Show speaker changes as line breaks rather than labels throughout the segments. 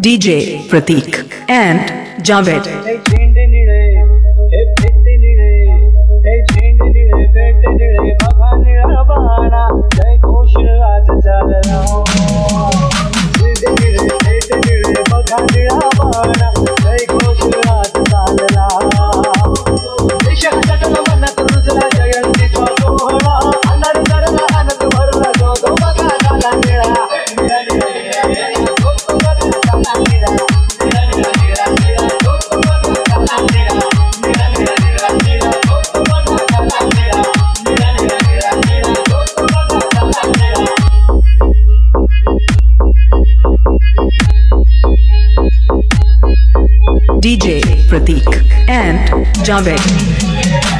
DJ Pratik and Javed. DJ Pratik and Javed.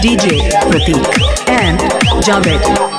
DJ Pratik and Javed.